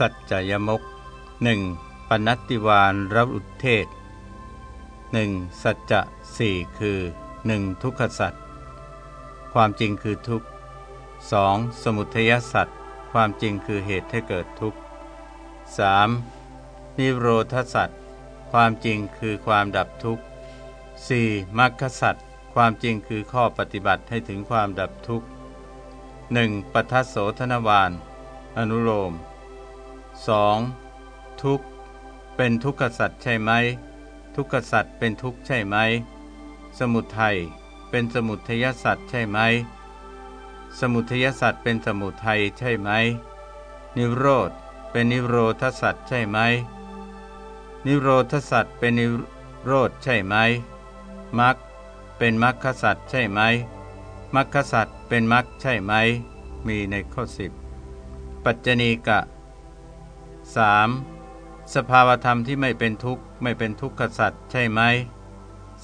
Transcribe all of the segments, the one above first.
สัจจยมกหนึ่งปนัตติวานรับอุเทศหนึ่งสัจจะสี่คือหนึ่งทุกขสัจความจริงคือทุกข์สองสมุทัยสัจความจริงคือเหตุให้เกิดทุกข์สามนิโรธสัจความจริงคือความดับทุกข์สี่มรรคสัจความจริงคือข้อปฏิบัติให้ถึงความดับทุกข์หนึ่งปัทโสธนวานอนุโลม 2. ทุกเป็นทุกขสัตว์ใช่ไหม ทุกขสัตว์เป็นทุกข์ใช่ไหม สมุทัยเป็นสมุทัยสัตว์ใช่ไหม สมุทัยสัตว์เป็นสมุทัยใช่ไหม นิโรธเป็นนิโรธสัตว์ใช่ไหม นิโรธสัตว์เป็นนิโรธใช่ไหมมรรคเป็นมรรคสัตว์ใช่ไหมมรรคสัตว์เป็นมรรคใช่ไหม มีในข้อสิบปัจจณีกะ 3. สภาวธรรมที่ไม่เป็นทุกข์ไม่เป็นทุกขสัตว์ใช่ไหม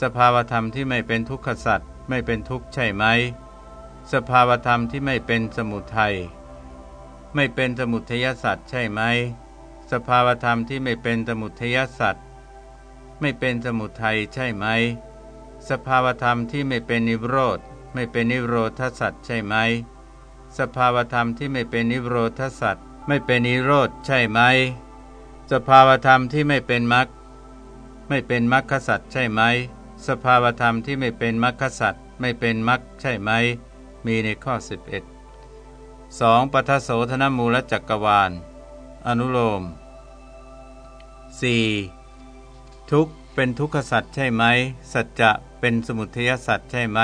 สภาวธรรมที่ไม่เป็นทุกขสัตว์ไม่เป็นทุกข์ใช่ไหม สภาวธรรมที่ไม่เป็นสมุทัยไม่เป็นสมุทัยสัตว์ใช่ไหม สภาวธรรมที่ไม่เป็นสมุทัยสัตว์ไม่เป็นสมุทัยใช่ไหม สภาวธรรมที่ไม่เป็นนิโรธไม่เป็นนิโรธสัตว์ใช่ไหม สภาวธรรมที่ไม่เป็นนิโรธสัตว์ ไม่เป็นนิโรธใช่ไหม สภาวธรรมที่ไม่เป็นมรรคไม่เป็นมรรคสัตว์ใช่ไหม สภาวธรรมที่ไม่เป็นมรรคสัตว์ไม่เป็นมรรคใช่ไหม มีในข้อ 11 2. ปัทโสธนมูลจักกรวาล อนุโลม 4. ทุกเป็นทุกขสัตว์ใช่ไหม สัจจะเป็นสมุทัยสัตว์ใช่ไหม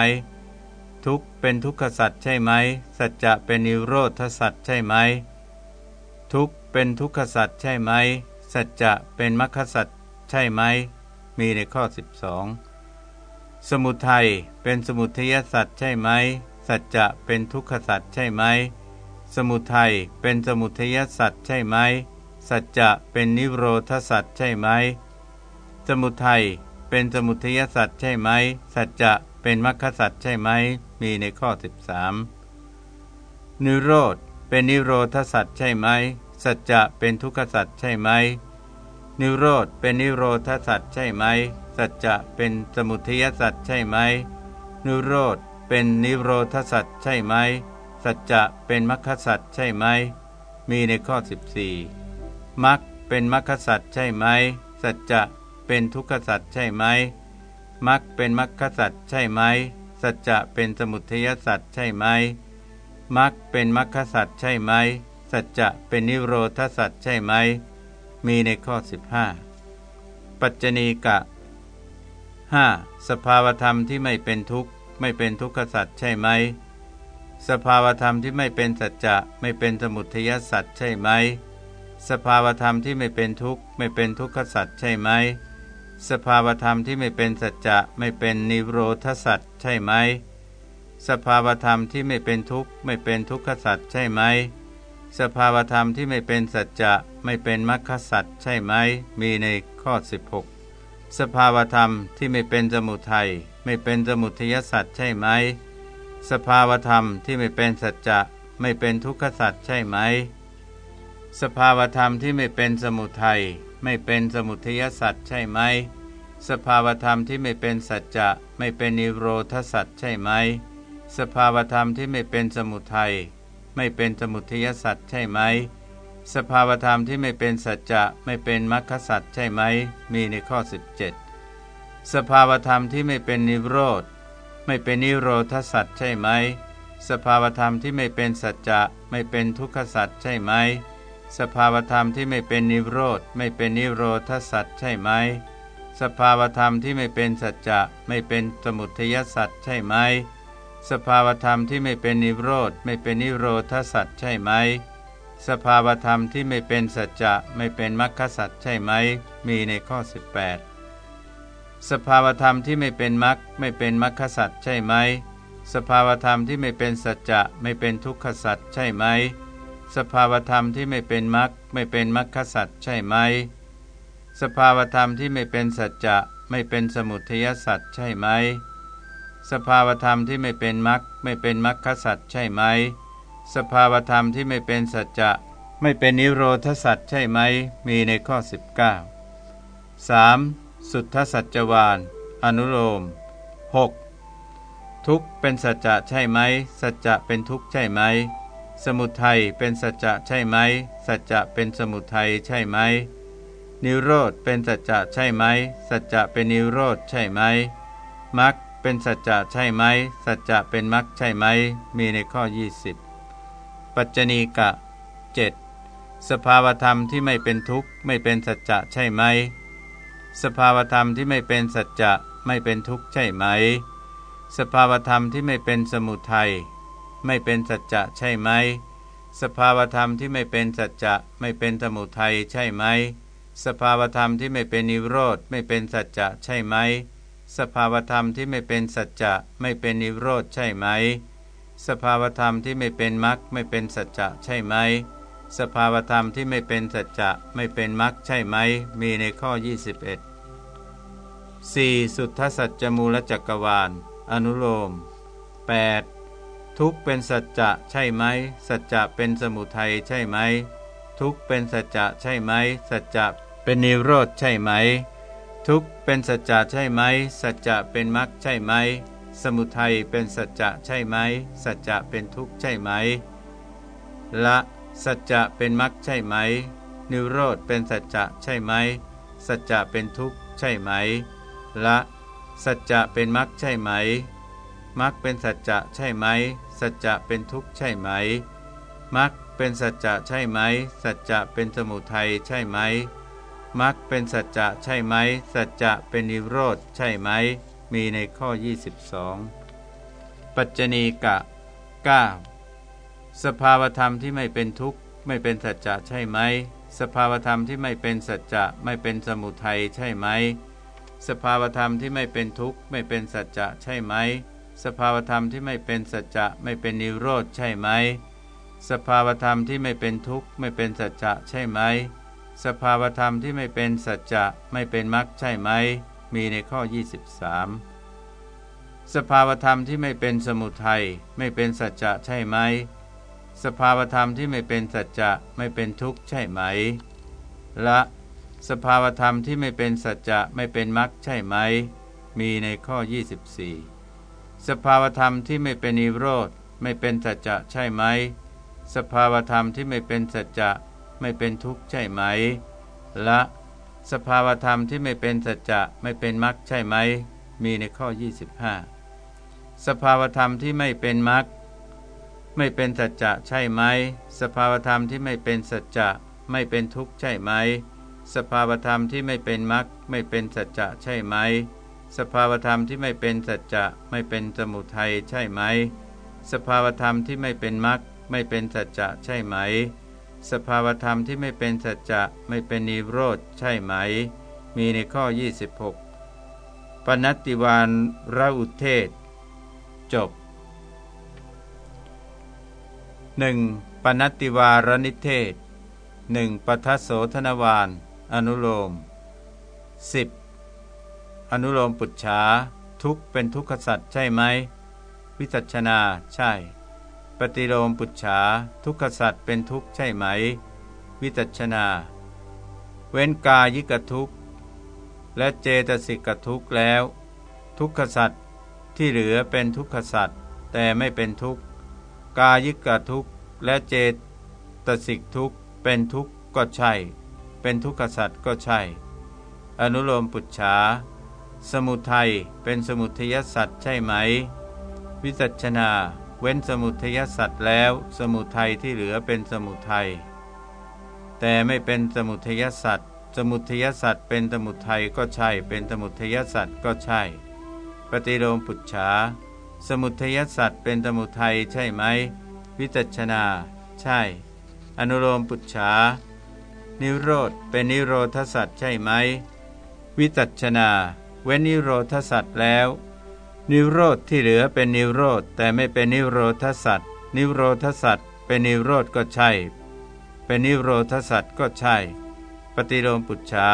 ทุกเป็นทุกขสัตว์ใช่ไหม สัจจะเป็นนิโรธสัตว์ใช่ไหม ทุกเป็นทุกขสัตว์ใช่ไหม สัจจะเป็นมรรคสัตว์ใช่ไหม มีในข้อ 12 สมุทัยเป็นสมุทัยสัตว์ใช่ไหม สัจจะเป็นทุกขสัตว์ใช่ไหม สมุทัยเป็นสมุทัยสัตว์ใช่ไหม สัจจะเป็นนิโรธสัตว์ใช่ไหม สมุทัยเป็นสมุทัยสัตว์ใช่ไหม สัจจะเป็นมรรคสัตว์ใช่ไหม มีในข้อ 13 นิโรธเป็นนิโรธสัตว์ใช่ไหม สัจจะเป็นทุกขสัตว์ใช่ไหม นิโรธเป็นนิโรธสัตว์ใช่ไหม สัจจะเป็นสมุทัยสัตว์ใช่ไหม นิโรธเป็นนิโรธสัตว์ใช่ไหม สัจจะเป็นมรรคสัตว์ใช่ไหม มีในข้อ 14มรรคเป็นมรรคสัตว์ใช่ไหม สัจจะเป็นทุกขสัตว์ใช่ไหมมรรคเป็นมรรคสัตว์ใช่ไหม สัจจะเป็นสมุทัยสัตว์ใช่ไหมมรรคเป็นมรรคสัตว์ใช่ไหม สัจจะเป็นนิโรธสัตว์ใช่ไหม มีในข้อ 15 ปัจจณีกะ 5. สภาวธรรมที่ไม่เป็นทุกข์ไม่เป็นทุกขสัตว์ใช่ไหม สภาวธรรมที่ไม่เป็นสัจจะไม่เป็นสมุทัยสัตว์ใช่ไหม สภาวธรรมที่ไม่เป็นทุกข์ไม่เป็นทุกขสัตว์ใช่ไหม สภาวธรรมที่ไม่เป็นสัจจะไม่เป็นนิโรธสัตว์ใช่ไหม สภาวธรรมที่ไม่เป็นทุกข์ไม่เป็นทุกขสัตว์ใช่ไหม สภาวธรรมที่ไม่เป็นสัจจะไม่เป็นมรรคสัตว์ใช่ไหมมีในข้อ 16 สภาวธรรมที่ไม่เป็นสมุทัยไม่เป็นสมุทัยสัตว์ใช่ไหมสภาวธรรมที่ไม่เป็นสัจจะไม่เป็นทุกขสัตว์ใช่ไหม สภาวธรรมที่ไม่เป็นสมุทัยไม่เป็นสมุทัยสัตว์ใช่ไหม สภาวธรรมที่ไม่เป็นสัจจะไม่เป็นนิโรธสัตว์ใช่ไหม สภาวธรรมที่ไม่เป็นสมุทัย ไม่เป็นสมุทัยสัตว์ใช่ไหม สภาวธรรมที่ไม่เป็นสัจจะไม่เป็นมรรคสัตว์ใช่ไหม มีในข้อ 17 สภาวธรรมที่ไม่เป็นนิโรธ ไม่เป็นนิโรธสัตว์ใช่ไหม สภาวธรรมที่ไม่เป็นสัจจะไม่เป็นทุกขสัตว์ใช่ไหม สภาวธรรมที่ไม่เป็นนิโรธไม่เป็นนิโรธสัตว์ใช่ไหม สภาวธรรมที่ไม่เป็นสัจจะไม่เป็นสมุทัยสัตว์ใช่ไหม สภาวธรรมที่ไม่เป็นนิโรธไม่เป็นนิโรธสัตว์ใช่ไหม สภาวธรรมที่ไม่เป็นสัจจะไม่เป็นมรรคสัตว์ใช่ไหม มีในข้อ 18 สภาวธรรมที่ไม่เป็นมรรคไม่เป็นมรรคสัตว์ใช่ไหม สภาวธรรมที่ไม่เป็นสัจจะไม่เป็นทุกขสัตว์ใช่ไหม สภาวธรรมที่ไม่เป็นมรรคไม่เป็นมรรคสัตว์ใช่ไหม สภาวธรรมที่ไม่เป็นสัจจะไม่เป็นสมุทัยสัตว์ใช่ไหม สภาวธรรมที่ไม่เป็นมรรคไม่เป็นมรรคสัตว์ใช่ไหม สภาวธรรมที่ไม่เป็นสัจจะ ไม่เป็นนิโรธสัตว์ใช่ไหม มีในข้อ 19 3. สุทธสัจจวานอนุโลม 6. ทุกเป็นสัจจะใช่ไหม สัจจะเป็นทุกใช่ไหม สมุทัยเป็นสัจจะใช่ไหม สัจจะเป็นสมุทัยใช่ไหม นิโรธเป็นสัจจะใช่ไหม สัจจะเป็นนิโรธใช่ไหมมรรค เป็นสัจจะใช่ไหม สัจจะเป็นมรรคใช่ไหม มีในข้อ 20 ปัจจณีกะ 7. สภาวธรรมที่ไม่เป็นทุกข์ไม่เป็นสัจจะใช่ไหม สภาวธรรมที่ไม่เป็นสัจจะไม่เป็นทุกข์ใช่ไหม สภาวธรรมที่ไม่เป็นสมุทัยไม่เป็นสัจจะใช่ไหม สภาวธรรมที่ไม่เป็นสัจจะไม่เป็นสมุทัยใช่ไหม สภาวธรรมที่ไม่เป็นนิโรธไม่เป็นสัจจะใช่ไหม สภาวธรรมที่ไม่เป็นสัจจะไม่เป็นนิโรธใช่ไหม สภาวธรรมที่ไม่เป็นมรรคไม่เป็นสัจจะใช่ไหม สภาวธรรมที่ไม่เป็นสัจจะไม่เป็นมรรคใช่ไหม มีในข้อ 21 4. สุทธสัจจมูลจักรวาล อนุโลม 8. ทุกเป็นสัจจะใช่ไหม สัจจะเป็นสมุทัยใช่ไหม ทุกเป็นสัจจะใช่ไหม สัจจะเป็นนิโรธใช่ไหม ทุกเป็นสัจจะใช่ไหม สัจจะเป็นมรรคใช่ไหม สมุทัยเป็นสัจจะใช่ไหม สัจจะเป็นทุกข์ใช่ไหม ละ สัจจะเป็นมรรคใช่ไหม นิโรธเป็นสัจจะใช่ไหม สัจจะเป็นทุกข์ใช่ไหม ละ สัจจะเป็นมรรคใช่ไหม มรรคเป็นสัจจะใช่ไหม สัจจะเป็นทุกข์ใช่ไหม มรรคเป็นสัจจะใช่ไหม สัจจะเป็นสมุทัยใช่ไหม มรรคเป็นสัจจะใช่ไหม สัจจะเป็นนิโรธใช่ไหม มีในข้อ 22 ปัจจณีกะ 9. สภาวธรรมที่ไม่เป็นทุกข์ไม่เป็นสัจจะใช่ไหม สภาวธรรมที่ไม่เป็นสัจจะไม่เป็นสมุทัยใช่ไหม สภาวธรรมที่ไม่เป็นทุกข์ไม่เป็นสัจจะใช่ไหม สภาวธรรมที่ไม่เป็นสัจจะไม่เป็นนิโรธใช่ไหม สภาวธรรมที่ไม่เป็นทุกข์ไม่เป็นสัจจะใช่ไหม สภาวธรรมที่ไม่เป็นสัจจะไม่เป็นมรรคใช่ไหม มีในข้อ 23 สภาวธรรมที่ไม่เป็นสมุทัยไม่เป็นสัจจะใช่ไหม สภาวธรรมที่ไม่เป็นสัจจะไม่เป็นทุกข์ใช่ไหม ละ สภาวธรรมที่ไม่เป็นสัจจะไม่เป็นมรรคใช่ไหม มีในข้อ 24 สภาวธรรมที่ไม่เป็นนิโรธไม่เป็นสัจจะใช่ไหม สภาวธรรมที่ไม่เป็นสัจจะ ไม่เป็นทุกข์ใช่ไหม ละ สภาวธรรมที่ไม่เป็นสัจจะไม่เป็นมรรคใช่ไหม มีในข้อ 25 สภาวธรรมที่ไม่เป็นมรรคไม่เป็นสัจจะใช่ไหม สภาวธรรมที่ไม่เป็นสัจจะไม่เป็นทุกข์ใช่ไหม สภาวธรรมที่ไม่เป็นมรรคไม่เป็นสัจจะใช่ไหม สภาวธรรมที่ไม่เป็นสัจจะไม่เป็นสมุทัยใช่ไหม สภาวธรรมที่ไม่เป็นมรรคไม่เป็นสัจจะใช่ไหม สภาวธรรมที่ไม่เป็นสัจจะไม่เป็นนิโรธใช่ไหม มีในข้อ 26 ปนัตติวานราอุเทศ จบ 1. ปนัตติวารนิเทศ 1. ปัทโสธนวาน อนุโลม 10. อนุโลมปุจฉาทุกเป็นทุกขสัตว์ใช่ไหม วิจัชนาใช่ ฏิโลมปุจฉาทุกขสัตว์เป็นทุกข์ใช่ไหม วิจัชนา เว้นกายิกทุกข์ และเจตสิกทุกข์แล้ว ทุกขสัตว์ที่เหลือเป็นทุกขสัตว์แต่ไม่เป็นทุกข์ กายิกทุกข์และเจตสิกทุกข์เป็นทุกข์ก็ใช่ เป็นทุกขสัตว์ก็ใช่ อนุโลมปุจฉาสมุทัยเป็นสมุทัยสัตว์ใช่ไหม วิจัชนา เว้นสมุทัยสัตว์แล้ว สมุทัยที่เหลือเป็นสมุทัยแต่ไม่เป็นสมุทัยสัตว์สมุทัยสัตว์เป็นสมุทัยก็ใช่ เป็นสมุทัยสัตว์ก็ใช่ ปฏิโลมปุจฉาสมุทัยสัตว์เป็นสมุทัยใช่ไหม วิจัชนา ใช่ อนุโลมปุจฉานิโรธเป็นนิโรธสัตว์ใช่ไหม วิจัชนา เว้นนิโรธสัตว์แล้ว นิโรธที่เหลือเป็นนิโรธแต่ไม่เป็นนิโรธสัตว์นิโรธสัตว์เป็นนิโรธก็ใช่ เป็นนิโรธสัตว์ก็ใช่ ปฏิโลมปุจฉา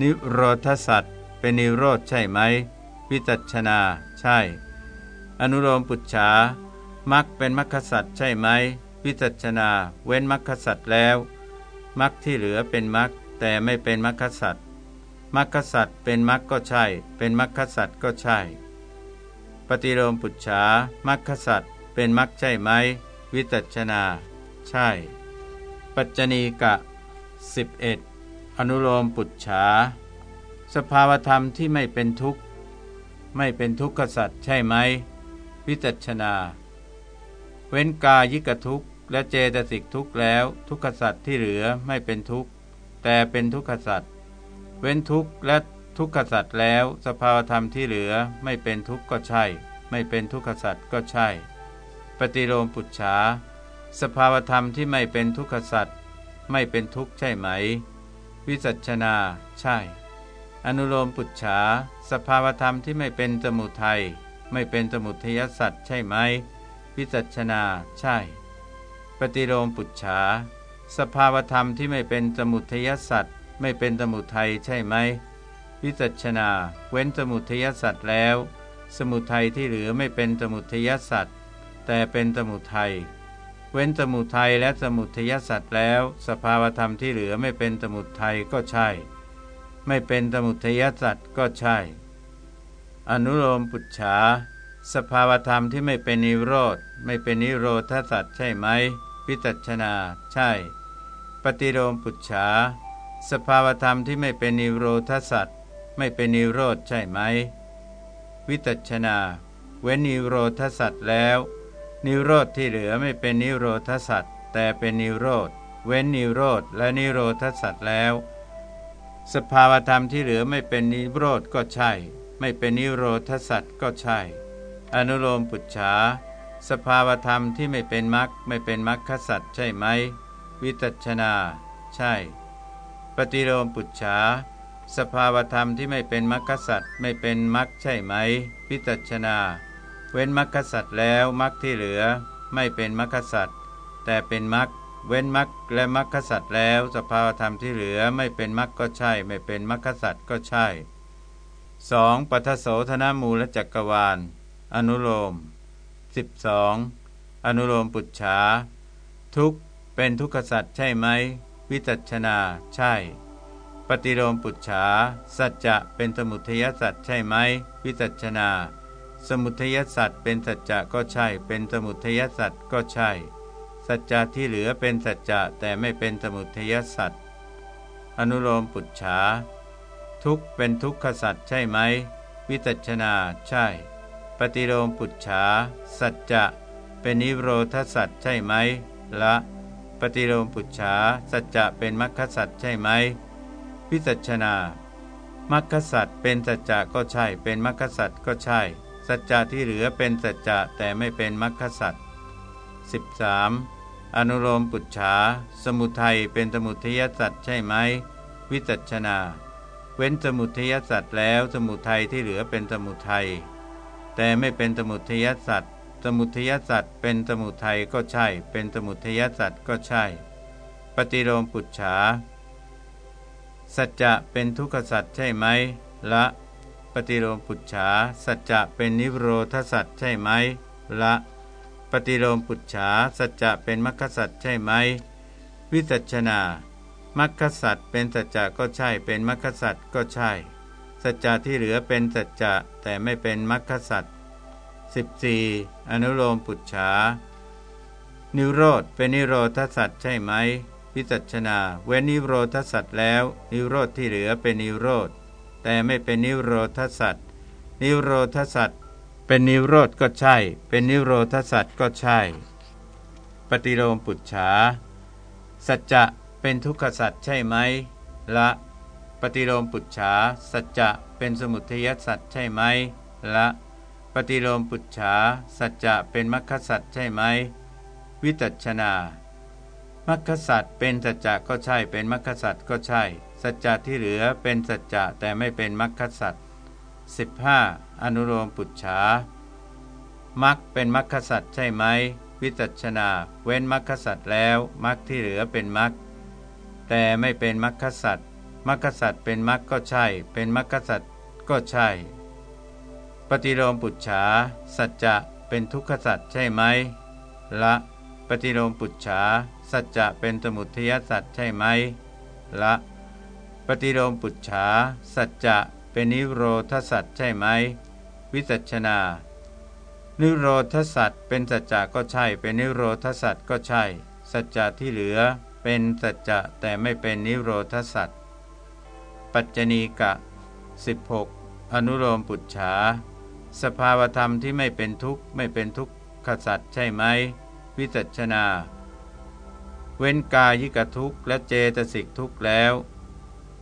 นิโรธสัตว์เป็นนิโรธใช่ไหม วิจัชนา ใช่ อนุโลมปุจฉามักเป็นมัคคสัตว์ใช่ไหม วิจัชนา เว้นมัคคสัตว์แล้วมรรคที่เหลือเป็นมรรคแต่ไม่เป็นมรรคสัตว์มรรคสัตว์เป็นมรรคก็ใช่ เป็นมรรคสัตว์ก็ใช่ ปฏิโลมปุจฉามรรคสัตเป็นมรรคใช่ไหม วิตัชนา ใช่ ปัจจณีกะ 11 อนุโลมปุจฉาสภาวธรรมที่ไม่เป็นทุกข์ ไม่เป็นทุกขสัตใช่ไหม วิจัชนา เว้นกายิกทุกข์ และเจตสิกทุกข์แล้ว ทุกขสัตที่เหลือไม่เป็นทุกข์ แต่เป็นทุกขสัตเว้นทุกข์และ ทุกขสัตว์แล้ว สภาวธรรมที่เหลือไม่เป็นทุกข์ก็ใช่ ไม่เป็นทุกขสัตว์ก็ใช่ ปฏิโลมปุจฉาสภาวธรรมที่ไม่เป็นทุกขสัตว์ไม่เป็นทุกข์ใช่ไหม วิจัชนา ใช่ อนุโลมปุจฉาสภาวธรรมที่ไม่เป็นสมุทัยไม่เป็นสมุทยสัตว์ใช่ไหม วิจัชนา ใช่ ปฏิโลมปุจฉาสภาวธรรมที่ไม่เป็นสมุทยสัตว์ไม่เป็นสมุทัยใช่ไหม วิจัชนา เว้นสมุทยสัตว์แล้ว สมุทัยที่เหลือไม่เป็นสมุทยสัตว์แต่เป็นสมุทัยเว้นสมุทัยและสมุทยสัตว์แล้ว สภาวธรรมที่เหลือไม่เป็นสมุทัยก็ใช่ ไม่เป็นสมุทยสัตว์ก็ใช่ อนุโลมปุจฉาสภาวธรรมที่ไม่เป็นนิโรธไม่เป็นนิโรธสัตว์ใช่ไหมพิจัชนา ใช่ ปฏิโลมปุจฉาสภาวธรรมที่ไม่เป็นนิโรธสัตว์ ไม่เป็นนิโรธใช่ไหม วิจัชนา เว้นนิโรธสัตว์แล้ว นิโรธที่เหลือไม่เป็นนิโรธสัตว์แต่เป็นนิโรธ เว้นนิโรธและนิโรธสัตว์แล้ว สภาวธรรมที่เหลือไม่เป็นนิโรธก็ใช่ ไม่เป็นนิโรธสัตว์ก็ใช่ อนุโลมปุจฉาสภาวธรรมที่ไม่เป็นมรรคไม่เป็นมรรคสัตว์ใช่ไหม วิตัชนา ใช่ ปฏิโลมปุจฉา สภาวธรรมที่ไม่เป็นมรรคสัตว์ไม่เป็นมรรคใช่ไหมวิตัชนา เว้นมรรคสัตว์แล้วมรรคที่เหลือ ไม่เป็นมรรคสัตว์แต่เป็นมรรคเว้นมรรคและมรรคสัตว์แล้ว สภาวธรรมที่เหลือไม่เป็นมรรคก็ใช่ ไม่เป็นมรรคสัตว์ก็ใช่ 2. ปัทโสธนมูลจักรวาล อนุโลม 12. อนุโลมปุจฉาทุกเป็นทุกขสัตว์ใช่ไหม วิจัชนาใช่ ปฏิโลมปุจฉา สัจจะเป็นสมุทัยสัตว์ใช่ไหม วิจัชนา สมุทัยสัตว์เป็นสัจจะก็ใช่ เป็นสมุทัยสัตว์ก็ใช่ สัจจะที่เหลือเป็นสัจจะแต่ไม่เป็นสมุทัยสัตว์อนุโลมปุจฉา ทุกเป็นทุกขสัตว์ใช่ไหม วิจัชนาใช่ ปฏิโลมปุจฉา สัจจะเป็นนิโรธสัตว์ใช่ไหมละ ปฏิโลมปุจฉาสัจจะเป็นมรรคสัตว์ใช่ไหม วิจัชนามรรคสัตว์เป็นสัจจะก็ใช่ เป็นมรรคสัตว์ก็ใช่ สัจจะที่เหลือเป็นสัจจะแต่ไม่เป็นมรรคสัตว์ 13. อนุโลมปุจฉาสมุทัยเป็นสมุทัยสัตว์ใช่ไหมวิจัชนา เว้นสมุทัยสัตว์แล้วสมุทัยที่เหลือเป็นสมุทัยแต่ไม่เป็นสมุทัยสัตว์สมุทัยสัตว์เป็นสมุทัยก็ใช่ เป็นสมุทัยสัตว์ก็ใช่ ปฏิโลมปุจฉา สัจจะเป็นทุกขสัตว์ใช่ไหม ละ ปฏิโลมปุจฉา สัจจะเป็นนิโรธสัตว์ใช่ไหม ละ ปฏิโลมปุจฉา สัจจะเป็นมรรคสัตว์ใช่ไหม วิจัชนามรรคสัตว์เป็นสัจจะก็ใช่ เป็นมรรคสัตว์ก็ใช่ สัจจะที่เหลือเป็นสัจจะแต่ไม่เป็นมรรคสัตว์ 14. อนุโลมปุจฉา นิโรธเป็นนิโรธสัตว์ใช่ไหม วิจัชนาเว้นนิโรธสัตว์แล้ว นิโรธที่เหลือเป็นนิโรธ แต่ไม่เป็นนิโรธสัตว์นิโรธสัตว์เป็นนิโรธก็ใช่ เป็นนิโรธสัตว์ก็ใช่ ปฏิโลมปุจฉาสัจจะเป็นทุกขสัตว์ใช่ไหมละปฏิโลมปุจฉาสัจจะเป็นสมุทัยสัตว์ใช่ไหมละปฏิโลมปุจฉาสัจจะเป็นมรรคสัตว์ใช่ไหม วิจัชนา มรรคสัตว์เป็นสัจจะก็ใช่ เป็นมรรคสัตว์ก็ใช่ สัจจะที่เหลือเป็นสัจจะแต่ไม่เป็นมรรคสัตว์ 15. อนุโลมปุจฉามักเป็นมัคคสัตว์ใช่ไหมวิจัชนา เว้นมัคคสัตว์แล้วมักที่เหลือเป็นมักแต่ไม่เป็นมัคคสัตว์มัคคสัตว์เป็นมักก็ใช่ เป็นมัคคสัตว์ก็ใช่ ปฏิโลมปุจฉาสัจจะเป็นทุกขสัตว์ใช่ไหมละ ปฏิโลมปุจฉาสัจจะเป็นสมุทัยสัตว์ใช่ไหมละปฏิโลมปุจฉาสัจจะเป็นนิโรธสัตว์ใช่ไหมวิจัชนานิโรธสัตว์เป็นสัจจะก็ใช่ เป็นนิโรธสัตว์ก็ใช่ สัจจะที่เหลือเป็นสัจจะแต่ไม่เป็นนิโรธสัตว์ปัจจณีกะ 16 อนุโลมปุจฉาสภาวธรรมที่ไม่เป็นทุกข์ไม่เป็นทุกขสัตว์ใช่ไหม วิจัชนา เว้นกายิกทุกข์และเจตสิกทุกข์แล้ว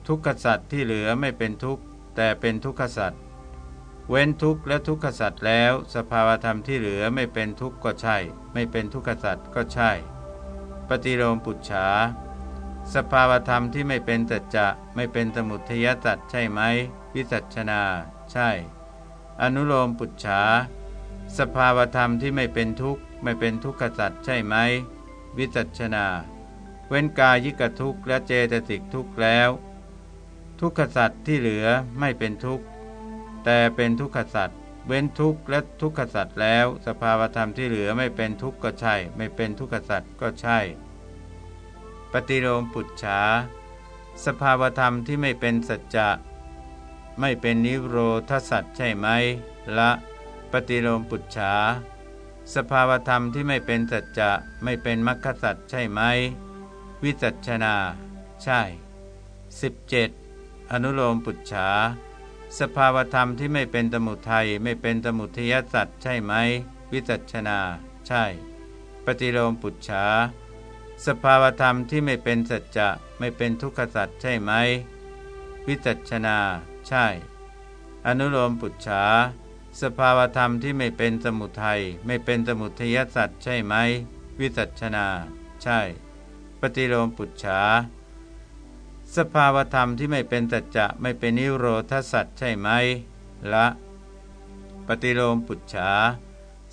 ทุกขสัตว์ที่เหลือไม่เป็นทุกข์แต่เป็นทุกขสัตว์เว้นทุกข์และทุกขสัตว์แล้ว สภาวธรรมที่เหลือไม่เป็นทุกข์ก็ใช่ ไม่เป็นทุกขสัตว์ก็ใช่ ปฏิโลมปุจฉาสภาวธรรมที่ไม่เป็นตัจจะไม่เป็นสมุทัยสัตว์ใช่ไหม วิจัชนา ใช่ อนุโลมปุจฉาสภาวธรรมที่ไม่เป็นทุกข์ ไม่เป็นทุกขสัตว์ใช่ไหม วิจัชนา เว้นกายิกทุกข์และเจตสิกทุกข์แล้ว ทุกขสัตว์ที่เหลือไม่เป็นทุกข์ แต่เป็นทุกขสัตว์เว้นทุกข์และทุกขสัตว์แล้ว สภาวธรรมที่เหลือไม่เป็นทุกข์ก็ใช่ ไม่เป็นทุกขสัตว์ก็ใช่ ปฏิโลมปุจฉาสภาวธรรมที่ไม่เป็นสัจจะ ไม่เป็นนิโรธสัตว์ใช่ไหม ละ ปฏิโลมปุจฉา สภาวธรรมที่ไม่เป็นสัจจะไม่เป็นมรรคสัตว์ใช่ไหม วิจัชนา ใช่ 17. อนุโลมปุจฉา สภาวธรรมที่ไม่เป็นสมุทัยไม่เป็นสมุทยสัตว์ใช่ไหม วิจัชนา ใช่ ปฏิโลมปุจฉา สภาวธรรมที่ไม่เป็นสัจจะไม่เป็นทุกขสัจใช่ไหม วิจัชนา ใช่ อนุโลมปุจฉา สภาวธรรมที่ไม่เป็นสมุทัยไม่เป็นสมุทัยสัจใช่ไหม วิจัชนา ใช่ ปฏิโลมปุจฉาสภาวธรรมที่ไม่เป็นสัจจะไม่เป็นนิโรธสัจใช่ไหม ละ ปฏิโลมปุจฉา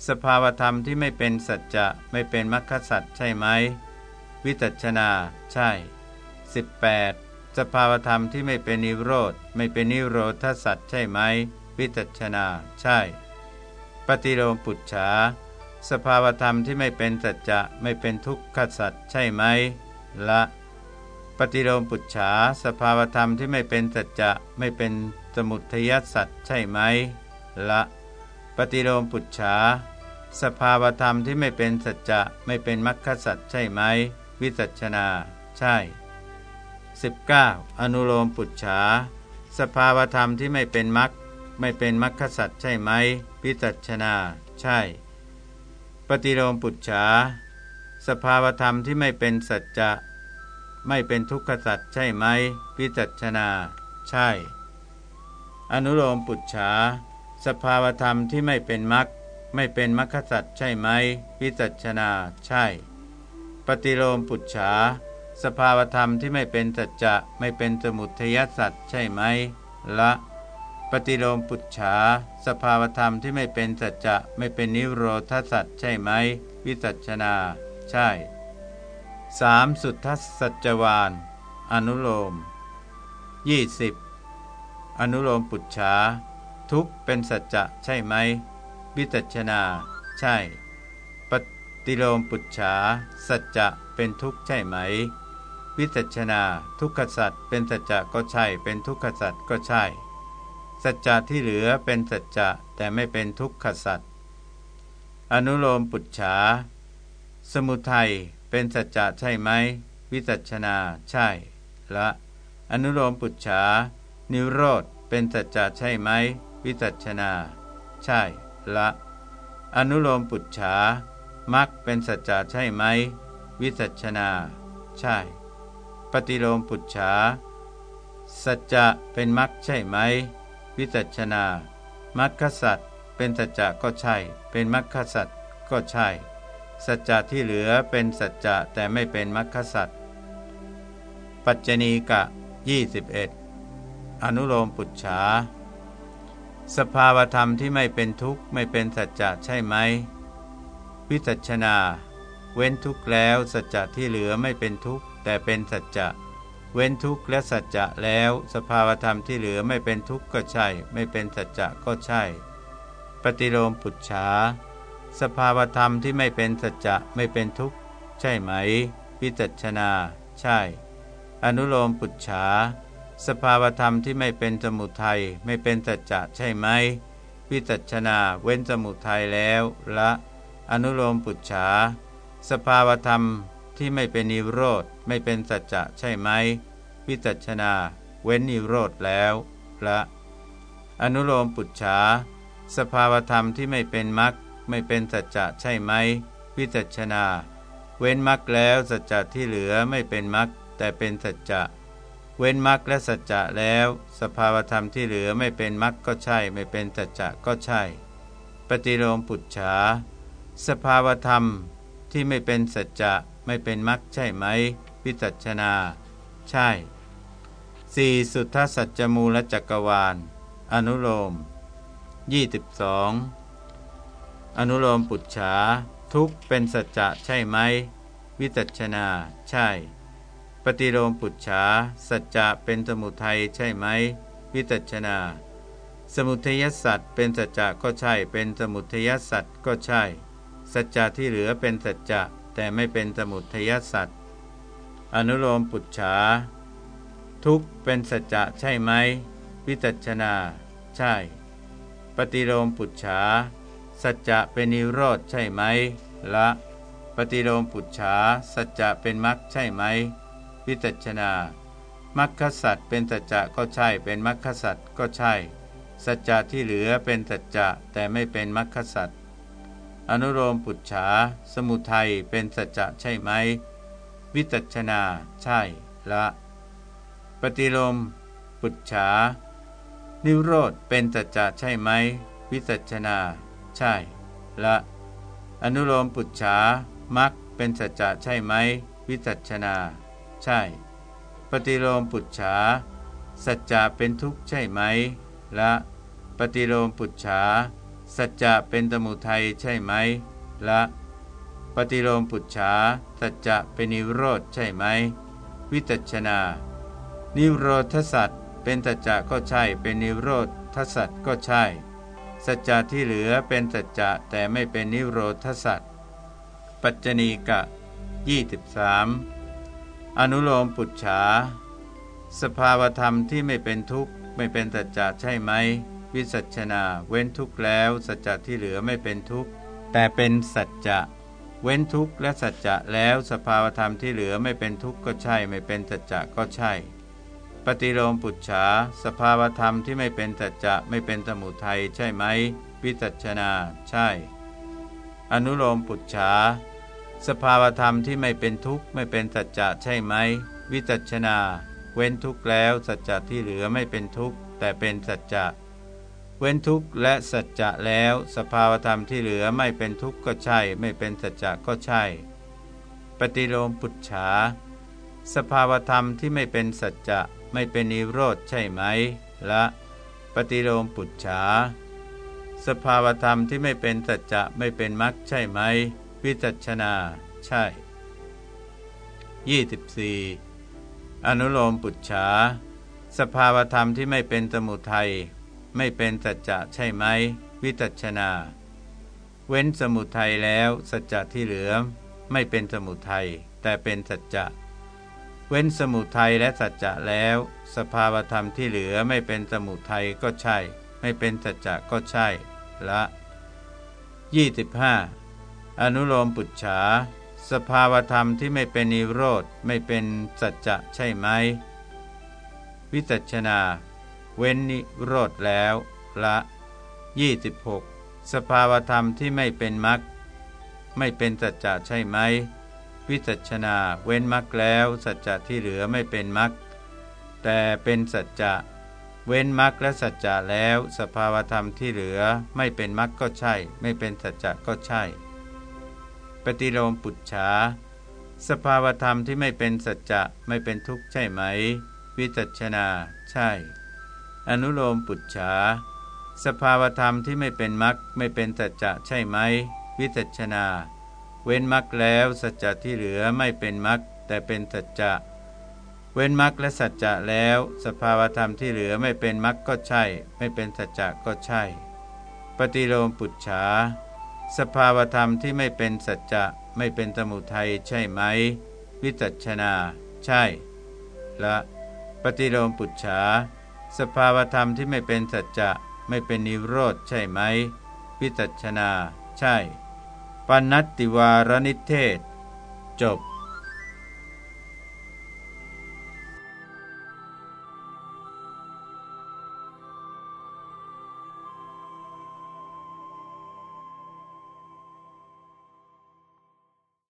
สภาวธรรมที่ไม่เป็นสัจจะไม่เป็นมรรคสัจใช่ไหม วิจัชนา ใช่ 18. สภาวธรรมที่ไม่เป็นนิโรธไม่เป็นนิโรธสัตว์ใช่ไหม วิจัชนา ใช่ ปฏิโลมปุจฉา สภาวธรรมที่ไม่เป็นสัจจะไม่เป็นทุกขสัตว์ใช่ไหม ละ ปฏิโลมปุจฉา สภาวธรรมที่ไม่เป็นสัจจะไม่เป็นสมุทัยสัตว์ใช่ไหม ละ ปฏิโลมปุจฉา สภาวธรรมที่ไม่เป็นสัจจะไม่เป็นมรรคสัตว์ใช่ไหม วิจัชนา ใช่ 19. อนุโลมปุจฉา สภาวธรรมที่ไม่เป็นมรรค ไม่เป็นมรรคสัตว์ใช่ไหมวิจัชนา ใช่ ปฏิโลมปุจฉา สภาวธรรมที่ไม่เป็นสัจจะ ไม่เป็นทุกขสัตว์ใช่ไหมวิจัชนา ใช่ อนุโลมปุจฉา สภาวธรรมที่ไม่เป็นมรรคไม่เป็นมรรคสัตว์ใช่ไหมวิจัชนา ใช่ ปฏิโลมปุจฉา สภาวธรรมที่ไม่เป็นสัจจะไม่เป็นสมุทัยสัตว์ใช่ไหมละ ปฏิโลมปุจฉา สภาวธรรมที่ไม่เป็นสัจจะไม่เป็นนิโรธสัตว์ใช่ไหม วิจัชนา ใช่สามสุทธสัจวานอนุโลม 20. อนุโลมปุจฉา ทุกเป็นสัจจะใช่ไหม วิจัชนา ใช่ติโลมปุจฉา สัจจะเป็นทุกข์ใช่ไหม วิจัชนา ทุกขสัจเป็นสัจจะก็ใช่ เป็นทุกขสัจก็ใช่ สัจจะที่เหลือเป็นสัจจะแต่ไม่เป็นทุกขสัจอนุโลมปุจฉา สมุทัยเป็นสัจจะใช่ไหม วิจัชนาใช่ ละ อนุโลมปุจฉา นิโรธเป็นสัจจะใช่ไหม วิจัชนา ใช่ ละ อนุโลมปุจฉามักเป็นสัจจะใช่ไหม วิสัชนา ใช่ ปฏิโลมปุจฉา สัจจะเป็นมักใช่ไหม วิสัชนา มักขสัตเป็นสัจจะก็ใช่ เป็นมักขสัตก็ใช่ สัจจะที่เหลือเป็นสัจจะแต่ไม่เป็นมักขสัตปัจจณีกะ 21 อนุโลมปุจฉา สภาวธรรมที่ไม่เป็นทุกข์ไม่เป็นสัจจะใช่ไหม วิจัชนา เว้นทุกข์แล้วสัจจะที่เหลือไม่เป็นทุกข์แต่เป็นสัจจะ เว้นทุกข์และสัจจะแล้ว สภาวธรรมที่เหลือไม่เป็นทุกข์ก็ใช่ ไม่เป็นสัจจะก็ใช่ ปฏิโลมปุจฉาสภาวธรรมที่ไม่เป็นสัจจะไม่เป็นทุกข์ใช่ไหม วิจัชนา ใช่ อนุโลมปุจฉาสภาวธรรมที่ไม่เป็นสมุทัยไม่เป็นสัจจะใช่ไหม วิจัชนาเว้นสมุทัยแล้วละ อนุโลมปุจฉาสภาวธรรมที่ไม่เป็นนิโรธ ไม่เป็นสัจจะใช่ไหมวิจัชนา เว้นนิโรธแล้วละอนุโลมปุจฉาสภาวธรรมที่ไม่เป็นมรรคไม่เป็นสัจจะใช่ไหมวิจัชนา เว้นมรรคแล้วสัจจะที่เหลือไม่เป็นมรรคแต่เป็นสัจจะเว้นมรรคและสัจจะแล้ว สภาวธรรมที่เหลือไม่เป็นมรรคก็ใช่ ไม่เป็นสัจจะก็ใช่ ปฏิโลมปุจฉาสภาวธรรมที่ไม่เป็นสัจจะไม่เป็นมรรคใช่ไหม วิจัชนา ใช่สี่สุทธสัจจมูลจักรวาล อนุโลม 22 อนุโลมปุจฉาทุกเป็นสัจจะใช่ไหม วิจัชนา ใช่ ปฏิโลมปุจฉาสัจจะเป็นสมุทัยใช่ไหม วิจัชนา สมุทัยสัตว์เป็นสัจจะก็ใช่ เป็นสมุทัยสัตว์ก็ใช่ สัจจะที่เหลือเป็นสัจจะแต่ไม่เป็นสมุทัยสัตว์ อนุโลมปุจฉา ทุกเป็นสัจจะใช่ไหม วิจัชนา ใช่ ปฏิโลมปุจฉา สัจจะเป็นนิโรธใช่ไหม ละ ปฏิโลมปุจฉา สัจจะเป็นมรรคใช่ไหม วิจัชนามรรคสัตว์เป็นสัจจะก็ใช่ เป็นมรรคสัตว์ก็ใช่ สัจจะที่เหลือเป็นสัจจะแต่ไม่เป็นมรรคสัตว์อนุโลมปุจฉา สมุทัยเป็นสัจจะใช่ไหม วิจัชนา ใช่ละ ปฏิลม ปุจฉา นิโรธเป็นสัจจะใช่ไหม วิสัชนา ใช่ละ อนุโลมปุจฉามักเป็นสัจจะใช่ไหม วิสัชนา ใช่ ปฏิโลมปุจฉา สัจจะเป็นทุกข์ใช่ไหมละ ปฏิโลมปุจฉา สัจจะเป็นสมุทัยใช่ไหมละ ปฏิโลมปุจฉาสัจจะเป็นนิโรธใช่ไหม วิจัชนา นิโรธสัตว์เป็นสัจจะก็ใช่ เป็นนิโรธทสัตก็ใช่ สัจจะที่เหลือเป็นสัจจะแต่ไม่เป็นนิโรธสัตปัจจณีกะ 23 อนุโลมปุจฉา สภาวธรรมที่ไม่เป็นทุกข์ไม่เป็นสัจจะใช่ไหม วิสัชนา เว้นทุกข์แล้ว สัจจะที่เหลือไม่เป็นทุกข์แต่เป็นสัจจะ เว้นทุกข์และสัจจะแล้วสภาวธรรมที่เหลือไม่เป็นทุกข์ก็ใช่ ไม่เป็นสัจจะก็ใช่ ปฏิโลมปุจฉาสภาวธรรมที่ไม่เป็นสัจจะไม่เป็นสมุทัยใช่ไหมวิจัชนา ใช่ อนุโลมปุจฉาสภาวธรรมที่ไม่เป็นทุกข์ไม่เป็นสัจจะใช่ไหมวิจัชนา เว้นทุกข์แล้วสัจจะที่เหลือไม่เป็นทุกข์แต่เป็นสัจจะ เว้นทุกข์และสัจจะแล้ว สภาวธรรมที่เหลือไม่เป็นทุกข์ก็ใช่ ไม่เป็นสัจจะก็ใช่ ปฏิโลมปุจฉา สภาวธรรมที่ไม่เป็นสัจจะไม่เป็นนิโรธใช่ไหมละปฏิโลมปุจฉา สภาวธรรมที่ไม่เป็นสัจจะไม่เป็นมรรคใช่ไหม วิจัชนา ใช่ 24. อนุโลมปุจฉา สภาวธรรมที่ไม่เป็นสมุทัย ไม่เป็นสัจจะใช่ไหมวิจัชนา เว้นสมุทัยแล้วสัจจะที่เหลือ ไม่เป็นสมุทัยแต่เป็นสัจจะ เว้นสมุทัยและสัจจะแล้ว สภาวธรรมที่เหลือไม่เป็นสมุทัยก็ใช่ ไม่เป็นสัจจะก็ใช่ละ 25. อนุโลมปุจฉา สภาวธรรมที่ไม่เป็นนิโรธไม่เป็นสัจจะใช่ไหม วิจัชนา เว้นนิโรธแล้วละ 26. สภาวธรรมที่ไม่เป็นมรรคไม่เป็นสัจจะใช่ไหม วิจัชนาเว้นมรรคแล้ว สัจจะที่เหลือไม่เป็นมรรคแต่เป็นสัจจะเว้นมรรคและสัจจะแล้ว สภาวธรรมที่เหลือไม่เป็นมรรคก็ใช่ ไม่เป็นสัจจะก็ใช่ ปฏิโลมปุจฉาสภาวธรรมที่ไม่เป็นสัจจะไม่เป็นทุกข์ใช่ไหม วิจัชนาใช่ อนุโลมปุจฉา สภาวธรรมที่ไม่เป็นมรรคไม่เป็นสัจจะใช่ไหม วิจัชนา เว้นมรรคแล้วสัจจะที่เหลือไม่เป็นมรรคแต่เป็นสัจจะ เว้นมรรคและสัจจะแล้ว สภาวธรรมที่เหลือไม่เป็นมรรคก็ใช่ ไม่เป็นสัจจะก็ใช่ ปฏิโลมปุจฉา สภาวธรรมที่ไม่เป็นสัจจะไม่เป็นสมุทัยใช่ไหม วิจัชนา ใช่ ละ ปฏิโลมปุจฉา สภาวธรรมที่ไม่เป็นสัจจะไม่เป็นนิโรธใช่ไหมวิจัชนา ใช่ ปนนัตติวารนิเทศ จบ